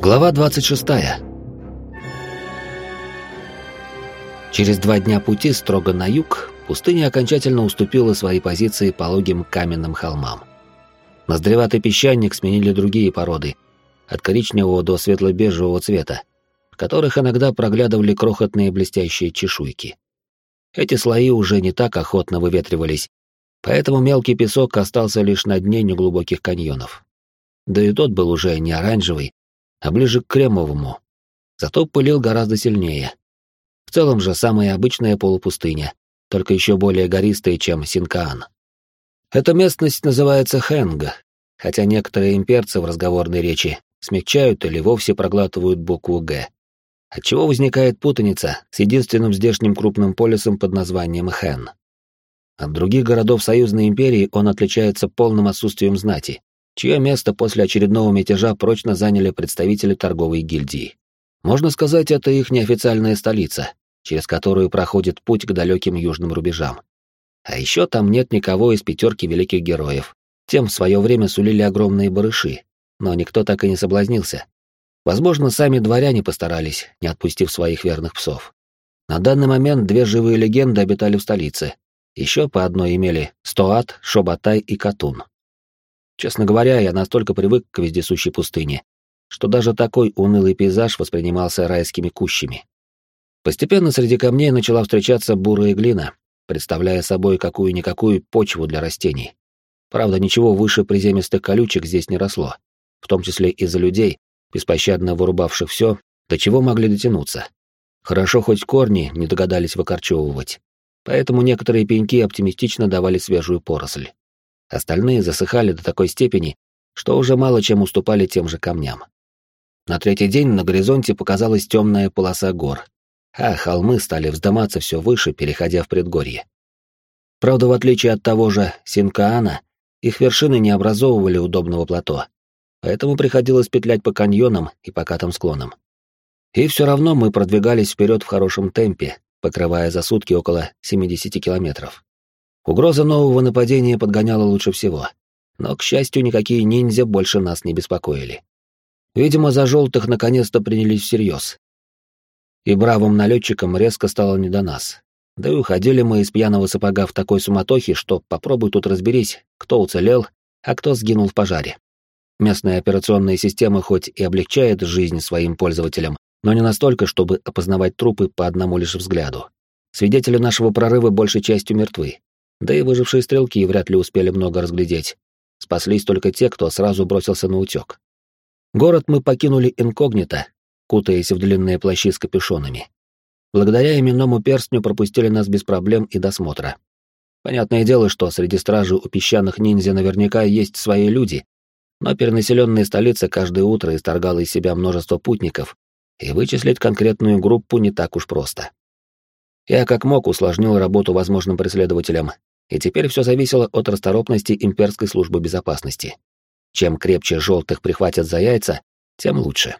Глава 26. Через два дня пути строго на юг пустыня окончательно уступила свои позиции пологим каменным холмам. Ноздреватый песчаник сменили другие породы, от коричневого до светло-бежевого цвета, в которых иногда проглядывали крохотные блестящие чешуйки. Эти слои уже не так охотно выветривались, поэтому мелкий песок остался лишь на дне неглубоких каньонов. Да и тот был уже не оранжевый, а ближе к кремовому. Зато пылил гораздо сильнее. В целом же самая обычная полупустыня, только еще более гористая, чем Синкаан. Эта местность называется Хэнга, хотя некоторые имперцы в разговорной речи смягчают или вовсе проглатывают букву «Г», отчего возникает путаница с единственным здешним крупным полисом под названием Хэн. От других городов Союзной империи он отличается полным отсутствием знати, чье место после очередного мятежа прочно заняли представители торговой гильдии. Можно сказать, это их неофициальная столица, через которую проходит путь к далеким южным рубежам. А еще там нет никого из пятерки великих героев. Тем в свое время сулили огромные барыши, но никто так и не соблазнился. Возможно, сами дворяне постарались, не отпустив своих верных псов. На данный момент две живые легенды обитали в столице. Еще по одной имели Стоат, Шобатай и Катун. Честно говоря, я настолько привык к вездесущей пустыне, что даже такой унылый пейзаж воспринимался райскими кущами. Постепенно среди камней начала встречаться бурая глина, представляя собой какую-никакую почву для растений. Правда, ничего выше приземистых колючек здесь не росло, в том числе из-за людей, беспощадно вырубавших все, до чего могли дотянуться. Хорошо хоть корни не догадались выкорчевывать, поэтому некоторые пеньки оптимистично давали свежую поросль. Остальные засыхали до такой степени, что уже мало чем уступали тем же камням. На третий день на горизонте показалась темная полоса гор, а холмы стали вздыматься все выше, переходя в предгорье. Правда, в отличие от того же Синкаана, их вершины не образовывали удобного плато, поэтому приходилось петлять по каньонам и покатым склонам. И все равно мы продвигались вперед в хорошем темпе, покрывая за сутки около 70 километров. Угроза нового нападения подгоняла лучше всего. Но, к счастью, никакие ниндзя больше нас не беспокоили. Видимо, за желтых наконец-то принялись всерьез. И бравым налетчикам резко стало не до нас. Да и уходили мы из пьяного сапога в такой суматохе, что попробуй тут разберись, кто уцелел, а кто сгинул в пожаре. Местная операционная система хоть и облегчает жизнь своим пользователям, но не настолько, чтобы опознавать трупы по одному лишь взгляду. Свидетели нашего прорыва большей частью мертвы, да и выжившие стрелки вряд ли успели много разглядеть. Спаслись только те, кто сразу бросился на утек. Город мы покинули инкогнито, кутаясь в длинные плащи с капюшонами. Благодаря именному перстню пропустили нас без проблем и досмотра. Понятное дело, что среди стражи у песчаных ниндзя наверняка есть свои люди, но перенаселенная столица каждое утро исторгала из себя множество путников, и вычислить конкретную группу не так уж просто. Я как мог усложнил работу возможным преследователям, и теперь все зависело от расторопности имперской службы безопасности. Чем крепче желтых прихватят за яйца, тем лучше.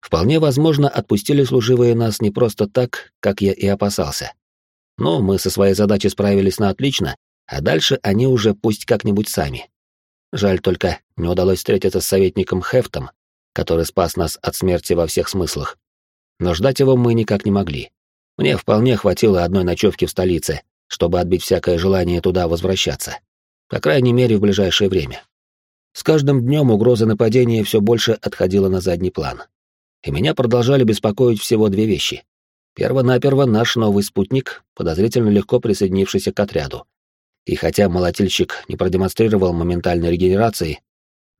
Вполне возможно, отпустили служивые нас не просто так, как я и опасался. Но мы со своей задачей справились на отлично, а дальше они уже пусть как-нибудь сами. Жаль только, не удалось встретиться с советником Хефтом, который спас нас от смерти во всех смыслах. Но ждать его мы никак не могли. Мне вполне хватило одной ночевки в столице, чтобы отбить всякое желание туда возвращаться. По крайней мере, в ближайшее время. С каждым днем угроза нападения все больше отходила на задний план. И меня продолжали беспокоить всего две вещи. Первонаперво наш новый спутник, подозрительно легко присоединившийся к отряду. И хотя молотильщик не продемонстрировал моментальной регенерации,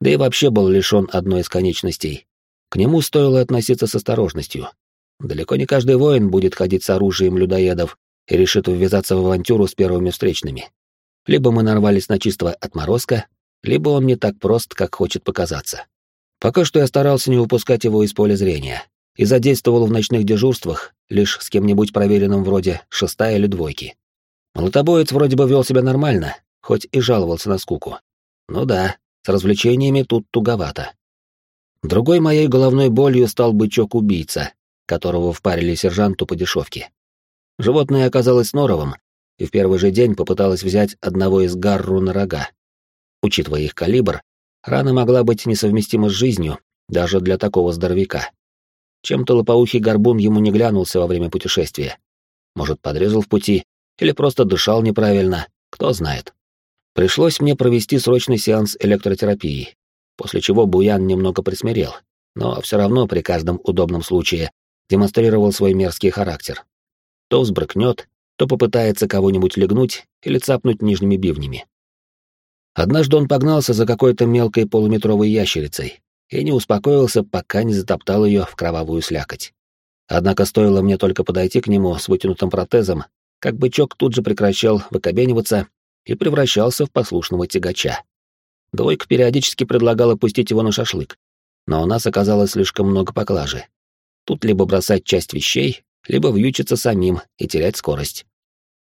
да и вообще был лишен одной из конечностей, к нему стоило относиться с осторожностью. Далеко не каждый воин будет ходить с оружием людоедов и решит ввязаться в авантюру с первыми встречными. Либо мы нарвались на чистого отморозка, либо он не так прост, как хочет показаться. Пока что я старался не упускать его из поля зрения и задействовал в ночных дежурствах лишь с кем-нибудь проверенным вроде шестая или двойки. Молотобоец вроде бы вел себя нормально, хоть и жаловался на скуку. Ну да, с развлечениями тут туговато. Другой моей головной болью стал бычок-убийца, которого впарили сержанту по дешевке. Животное оказалось норовым, и в первый же день попыталась взять одного из гарру на рога. Учитывая их калибр, рана могла быть несовместима с жизнью, даже для такого здоровяка. Чем-то лопоухий горбун ему не глянулся во время путешествия. Может, подрезал в пути, или просто дышал неправильно, кто знает. Пришлось мне провести срочный сеанс электротерапии, после чего Буян немного присмирел, но все равно при каждом удобном случае демонстрировал свой мерзкий характер. То взбрыкнет, то попытается кого-нибудь легнуть или цапнуть нижними бивнями. Однажды он погнался за какой-то мелкой полуметровой ящерицей и не успокоился, пока не затоптал ее в кровавую слякоть. Однако стоило мне только подойти к нему с вытянутым протезом, как бычок тут же прекращал выкобениваться и превращался в послушного тягача. Двойка периодически предлагала пустить его на шашлык, но у нас оказалось слишком много поклажи. Тут либо бросать часть вещей, либо вьючиться самим и терять скорость.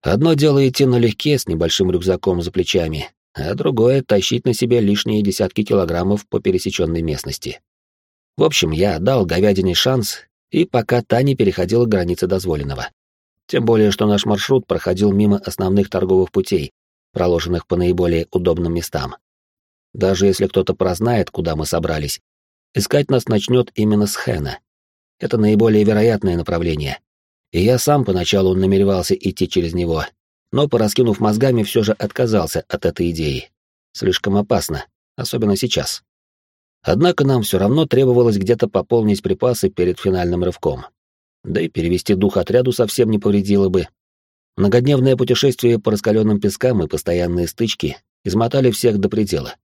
Одно дело идти налегке с небольшим рюкзаком за плечами, а другое — тащить на себе лишние десятки килограммов по пересеченной местности. В общем, я дал говядине шанс, и пока та не переходила границы дозволенного. Тем более, что наш маршрут проходил мимо основных торговых путей, проложенных по наиболее удобным местам. Даже если кто-то прознает, куда мы собрались, искать нас начнет именно с Хэна. Это наиболее вероятное направление. И я сам поначалу намеревался идти через него, но, пораскинув мозгами, все же отказался от этой идеи. Слишком опасно, особенно сейчас. Однако нам все равно требовалось где-то пополнить припасы перед финальным рывком. Да и перевести дух отряду совсем не повредило бы. Многодневное путешествие по раскаленным пескам и постоянные стычки измотали всех до предела.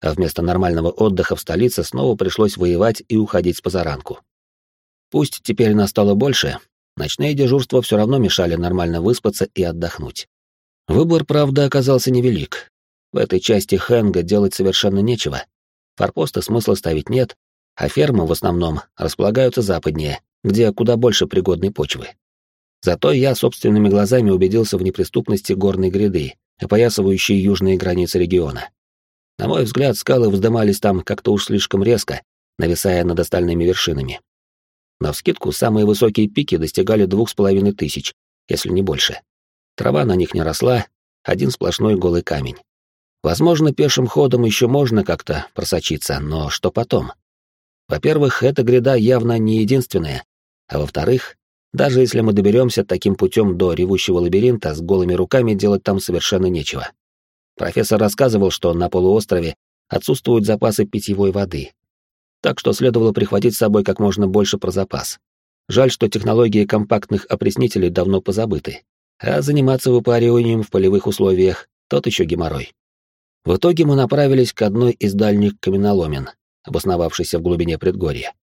А вместо нормального отдыха в столице снова пришлось воевать и уходить с позаранку. Пусть теперь нас стало больше, ночные дежурства все равно мешали нормально выспаться и отдохнуть. Выбор, правда, оказался невелик. В этой части Хэнга делать совершенно нечего. Форпоста смысла ставить нет, а фермы в основном располагаются западнее, где куда больше пригодной почвы. Зато я собственными глазами убедился в неприступности горной гряды, опоясывающей южные границы региона. На мой взгляд, скалы вздымались там как-то уж слишком резко, нависая над остальными вершинами. Навскидку, самые высокие пики достигали двух с половиной тысяч, если не больше. Трава на них не росла, один сплошной голый камень. Возможно, пешим ходом еще можно как-то просочиться, но что потом? Во-первых, эта гряда явно не единственная, а во-вторых, даже если мы доберемся таким путем до ревущего лабиринта, с голыми руками делать там совершенно нечего. Профессор рассказывал, что на полуострове отсутствуют запасы питьевой воды. Так что следовало прихватить с собой как можно больше про запас. Жаль, что технологии компактных опреснителей давно позабыты. А заниматься выпариванием в полевых условиях — тот еще геморрой. В итоге мы направились к одной из дальних каменоломен, обосновавшейся в глубине предгорья.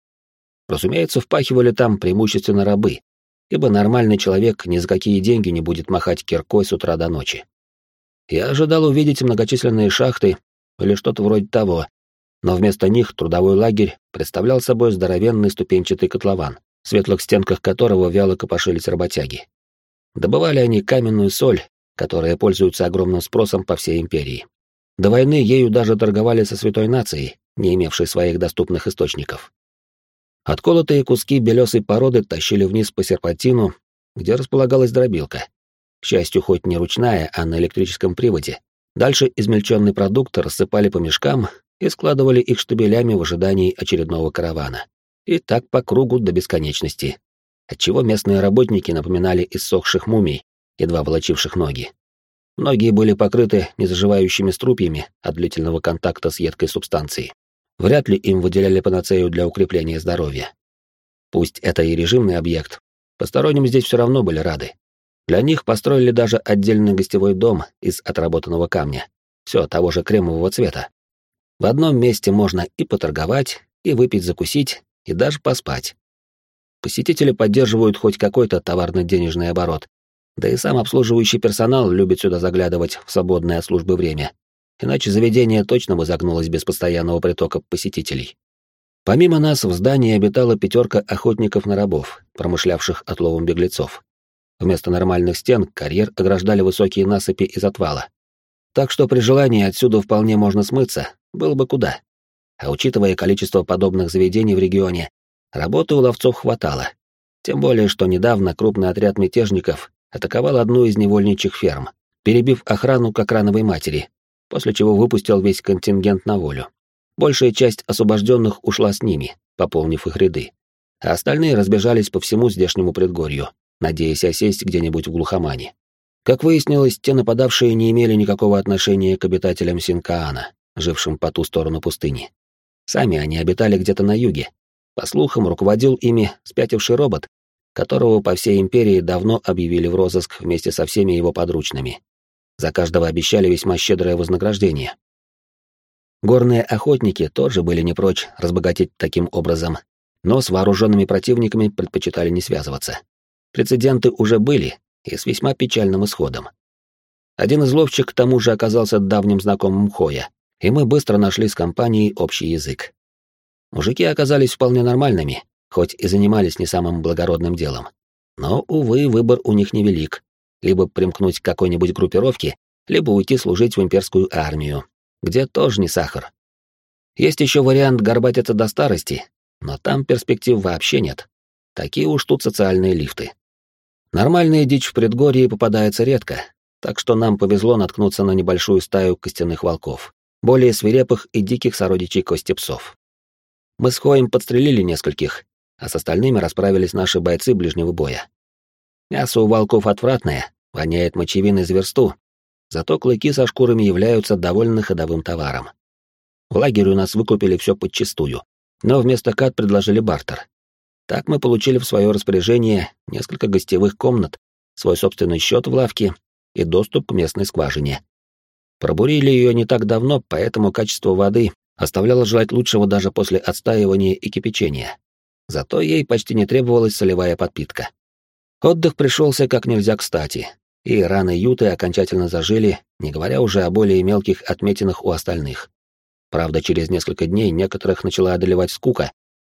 Разумеется, впахивали там преимущественно рабы, ибо нормальный человек ни за какие деньги не будет махать киркой с утра до ночи. Я ожидал увидеть многочисленные шахты или что-то вроде того, но вместо них трудовой лагерь представлял собой здоровенный ступенчатый котлован, в светлых стенках которого вяло копошились работяги. Добывали они каменную соль, которая пользуется огромным спросом по всей империи. До войны ею даже торговали со святой нацией, не имевшей своих доступных источников. Отколотые куски белесой породы тащили вниз по серпантину, где располагалась дробилка. К счастью, хоть не ручная, а на электрическом приводе. Дальше измельченный продукт рассыпали по мешкам и складывали их штабелями в ожидании очередного каравана. И так по кругу до бесконечности. Отчего местные работники напоминали иссохших мумий, едва волочивших ноги. Многие были покрыты незаживающими струпьями от длительного контакта с едкой субстанцией. Вряд ли им выделяли панацею для укрепления здоровья. Пусть это и режимный объект, посторонним здесь все равно были рады. Для них построили даже отдельный гостевой дом из отработанного камня, все того же кремового цвета. В одном месте можно и поторговать, и выпить, закусить, и даже поспать. Посетители поддерживают хоть какой-то товарно-денежный оборот, да и сам обслуживающий персонал любит сюда заглядывать в свободное от службы время, иначе заведение точно бы загнулось без постоянного притока посетителей. Помимо нас в здании обитала пятерка охотников на рабов, промышлявших отловом беглецов. Вместо нормальных стен карьер ограждали высокие насыпи из отвала. Так что при желании отсюда вполне можно смыться, было бы куда. А учитывая количество подобных заведений в регионе, работы у ловцов хватало. Тем более, что недавно крупный отряд мятежников атаковал одну из невольничьих ферм, перебив охрану как рановой матери, после чего выпустил весь контингент на волю. Большая часть освобожденных ушла с ними, пополнив их ряды, а остальные разбежались по всему здешнему предгорью, надеясь осесть где-нибудь в глухомане. Как выяснилось, те нападавшие не имели никакого отношения к обитателям Синкаана, жившим по ту сторону пустыни. Сами они обитали где-то на юге. По слухам, руководил ими спятивший робот, которого по всей империи давно объявили в розыск вместе со всеми его подручными. За каждого обещали весьма щедрое вознаграждение. Горные охотники тоже были не прочь разбогатеть таким образом, но с вооруженными противниками предпочитали не связываться. Прецеденты уже были, и с весьма печальным исходом. Один из ловчих к тому же оказался давним знакомым Хоя, и мы быстро нашли с компанией общий язык. Мужики оказались вполне нормальными, хоть и занимались не самым благородным делом. Но, увы, выбор у них невелик. Либо примкнуть к какой-нибудь группировке, либо уйти служить в имперскую армию, где тоже не сахар. Есть еще вариант горбатиться до старости, но там перспектив вообще нет. Такие уж тут социальные лифты. Нормальная дичь в предгорье попадается редко, так что нам повезло наткнуться на небольшую стаю костяных волков, более свирепых и диких сородичей кости псов. Мы с Хоем подстрелили нескольких, а с остальными расправились наши бойцы ближнего боя. Мясо у волков отвратное, воняет мочевиной зверсту, зато клыки со шкурами являются довольно ходовым товаром. В лагере у нас выкупили все подчистую, но вместо кат предложили бартер. Так мы получили в свое распоряжение несколько гостевых комнат, свой собственный счет в лавке и доступ к местной скважине. Пробурили ее не так давно, поэтому качество воды оставляло желать лучшего даже после отстаивания и кипячения. Зато ей почти не требовалась солевая подпитка. Отдых пришелся как нельзя кстати, и раны Юты окончательно зажили, не говоря уже о более мелких отметинах у остальных. Правда, через несколько дней некоторых начала одолевать скука,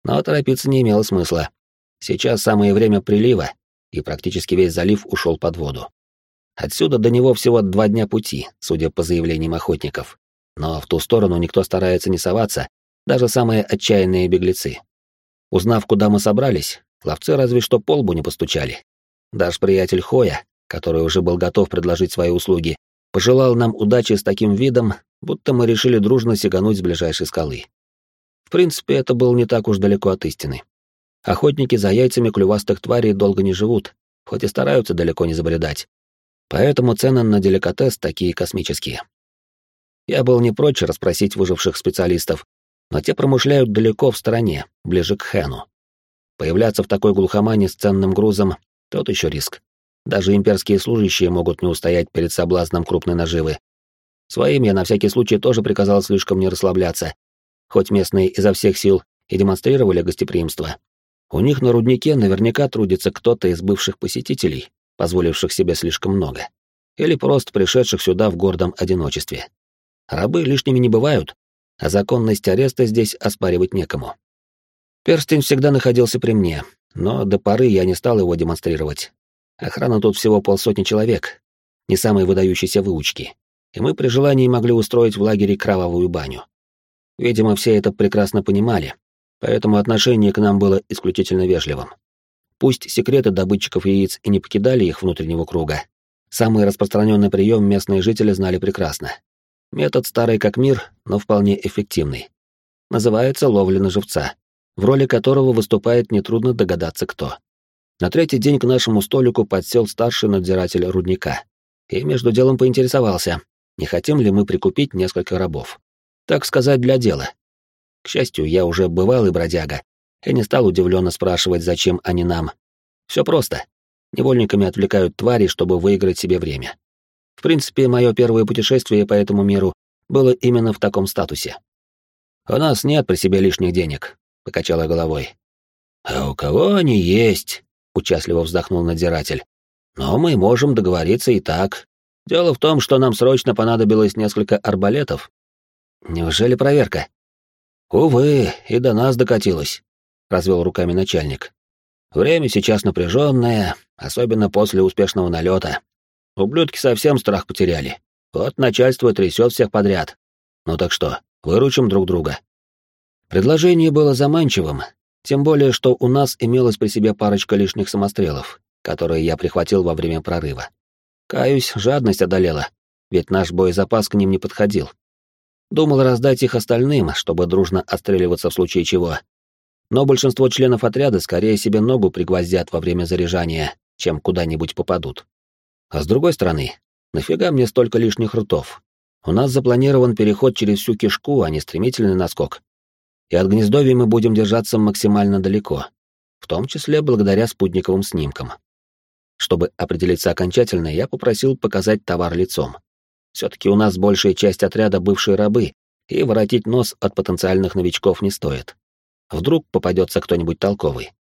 но торопиться не имело смысла. Сейчас самое время прилива, и практически весь залив ушел под воду. Отсюда до него всего два дня пути, судя по заявлениям охотников. Но в ту сторону никто старается не соваться, даже самые отчаянные беглецы. Узнав, куда мы собрались, ловцы разве что полбу не постучали. Даже приятель Хоя, который уже был готов предложить свои услуги, пожелал нам удачи с таким видом, будто мы решили дружно сигануть с ближайшей скалы принципе, это было не так уж далеко от истины. Охотники за яйцами клювастых тварей долго не живут, хоть и стараются далеко не забредать. Поэтому цены на деликатес такие космические. Я был не прочь расспросить выживших специалистов, но те промышляют далеко в стороне, ближе к Хэну. Появляться в такой глухомане с ценным грузом — тот еще риск. Даже имперские служащие могут не устоять перед соблазном крупной наживы. Своим я на всякий случай тоже приказал слишком не расслабляться хоть местные изо всех сил и демонстрировали гостеприимство. У них на руднике наверняка трудится кто-то из бывших посетителей, позволивших себе слишком много, или просто пришедших сюда в гордом одиночестве. Рабы лишними не бывают, а законность ареста здесь оспаривать некому. Перстень всегда находился при мне, но до поры я не стал его демонстрировать. Охрана тут всего полсотни человек, не самой выдающейся выучки, и мы при желании могли устроить в лагере кровавую баню. Видимо, все это прекрасно понимали, поэтому отношение к нам было исключительно вежливым. Пусть секреты добытчиков яиц и не покидали их внутреннего круга, самый распространенный прием местные жители знали прекрасно. Метод старый как мир, но вполне эффективный. Называется ловля на живца, в роли которого выступает нетрудно догадаться кто. На третий день к нашему столику подсел старший надзиратель рудника и между делом поинтересовался, не хотим ли мы прикупить несколько рабов так сказать, для дела. К счастью, я уже бывалый бродяга и не стал удивленно спрашивать, зачем они нам. Все просто. Невольниками отвлекают твари, чтобы выиграть себе время. В принципе, мое первое путешествие по этому миру было именно в таком статусе. «У нас нет при себе лишних денег», — покачала головой. «А у кого они есть?» — участливо вздохнул надзиратель. «Но мы можем договориться и так. Дело в том, что нам срочно понадобилось несколько арбалетов Неужели проверка? Увы, и до нас докатилось, развел руками начальник. Время сейчас напряженное, особенно после успешного налета. Ублюдки совсем страх потеряли. Вот начальство трясет всех подряд. Ну так что, выручим друг друга. Предложение было заманчивым, тем более, что у нас имелась при себе парочка лишних самострелов, которые я прихватил во время прорыва. Каюсь, жадность одолела, ведь наш боезапас к ним не подходил. Думал раздать их остальным, чтобы дружно отстреливаться в случае чего. Но большинство членов отряда скорее себе ногу пригвоздят во время заряжания, чем куда-нибудь попадут. А с другой стороны, нафига мне столько лишних ртов? У нас запланирован переход через всю кишку, а не стремительный наскок. И от гнездовья мы будем держаться максимально далеко, в том числе благодаря спутниковым снимкам. Чтобы определиться окончательно, я попросил показать товар лицом. Все-таки у нас большая часть отряда бывшие рабы, и воротить нос от потенциальных новичков не стоит. Вдруг попадется кто-нибудь толковый.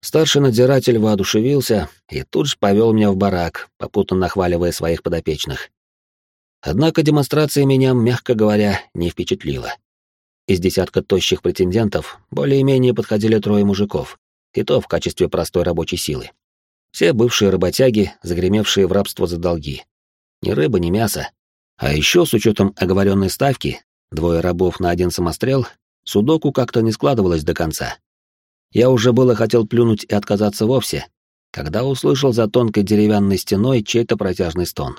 Старший надзиратель воодушевился и тут же повел меня в барак, попутно нахваливая своих подопечных. Однако демонстрация меня, мягко говоря, не впечатлила. Из десятка тощих претендентов более-менее подходили трое мужиков, и то в качестве простой рабочей силы. Все бывшие работяги, загремевшие в рабство за долги. Ни рыба, ни мясо. А еще, с учетом оговоренной ставки, двое рабов на один самострел, судоку как-то не складывалось до конца. Я уже было хотел плюнуть и отказаться вовсе, когда услышал за тонкой деревянной стеной чей-то протяжный стон.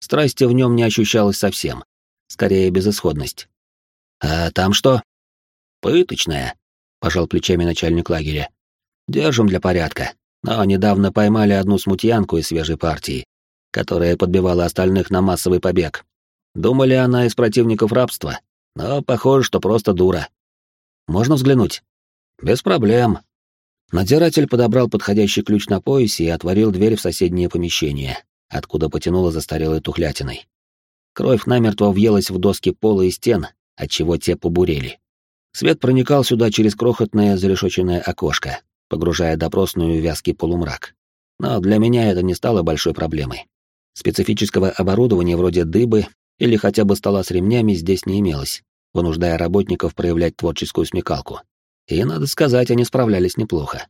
Страсти в нем не ощущалось совсем, скорее безысходность. «А там что?» «Пыточная», — пожал плечами начальник лагеря. «Держим для порядка, но недавно поймали одну смутьянку из свежей партии, которая подбивала остальных на массовый побег. Думали, она из противников рабства, но похоже, что просто дура. Можно взглянуть? Без проблем. Надзиратель подобрал подходящий ключ на поясе и отворил дверь в соседнее помещение, откуда потянуло застарелой тухлятиной. Кровь намертво въелась в доски пола и стен, отчего те побурели. Свет проникал сюда через крохотное зарешоченное окошко, погружая допросную в вязкий полумрак. Но для меня это не стало большой проблемой. Специфического оборудования вроде дыбы или хотя бы стола с ремнями здесь не имелось, вынуждая работников проявлять творческую смекалку. И, надо сказать, они справлялись неплохо.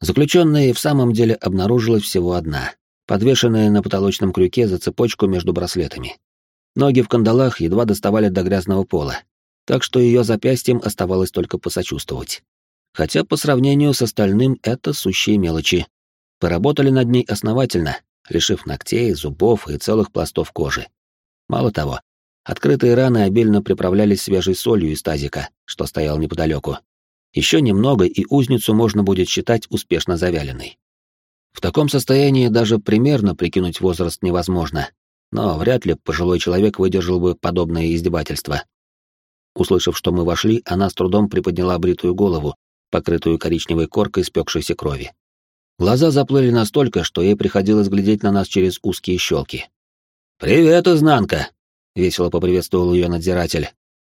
Заключенная в самом деле обнаружилась всего одна, подвешенная на потолочном крюке за цепочку между браслетами. Ноги в кандалах едва доставали до грязного пола, так что ее запястьем оставалось только посочувствовать. Хотя по сравнению с остальным это сущие мелочи. Поработали над ней основательно, лишив ногтей, зубов и целых пластов кожи. Мало того, открытые раны обильно приправлялись свежей солью из тазика, что стоял неподалеку. Еще немного, и узницу можно будет считать успешно завяленной. В таком состоянии даже примерно прикинуть возраст невозможно, но вряд ли пожилой человек выдержал бы подобное издевательство. Услышав, что мы вошли, она с трудом приподняла бритую голову, покрытую коричневой коркой спекшейся крови. Глаза заплыли настолько, что ей приходилось глядеть на нас через узкие щелки. «Привет, изнанка!» — весело поприветствовал ее надзиратель.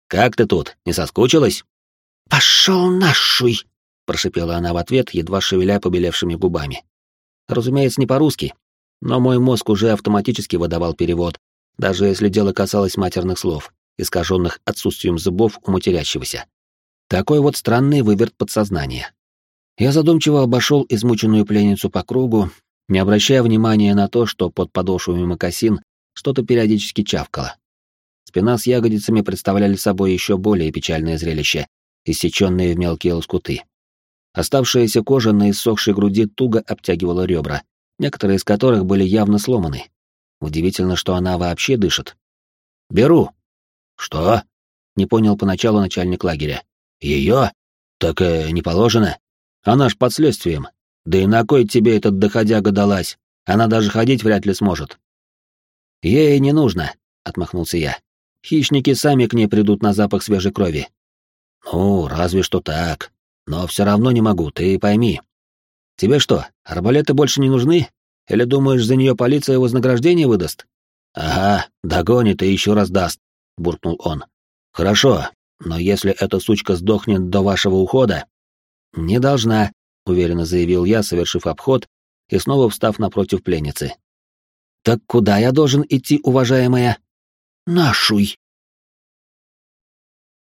«Как ты тут, не соскучилась?» «Пошел нашуй!» — прошипела она в ответ, едва шевеля побелевшими губами. Разумеется, не по-русски, но мой мозг уже автоматически выдавал перевод, даже если дело касалось матерных слов, искаженных отсутствием зубов у матерящегося. Такой вот странный выверт подсознания. Я задумчиво обошел измученную пленницу по кругу, не обращая внимания на то, что под подошвами мокасин что-то периодически чавкало. Спина с ягодицами представляли собой еще более печальное зрелище, иссеченные в мелкие лоскуты. Оставшаяся кожа на иссохшей груди туго обтягивала ребра, некоторые из которых были явно сломаны. Удивительно, что она вообще дышит. «Беру». «Что?» — не понял поначалу начальник лагеря. «Ее? Так э, не положено». Она ж под следствием. Да и на кой тебе этот доходяга далась? Она даже ходить вряд ли сможет. Ей не нужно, отмахнулся я. Хищники сами к ней придут на запах свежей крови. Ну, разве что так. Но все равно не могу, ты пойми. Тебе что, арбалеты больше не нужны? Или думаешь, за нее полиция вознаграждение выдаст? Ага, догонит и еще раз даст, буркнул он. Хорошо, но если эта сучка сдохнет до вашего ухода, «Не должна», — уверенно заявил я, совершив обход и снова встав напротив пленницы. «Так куда я должен идти, уважаемая?» «Нашуй»,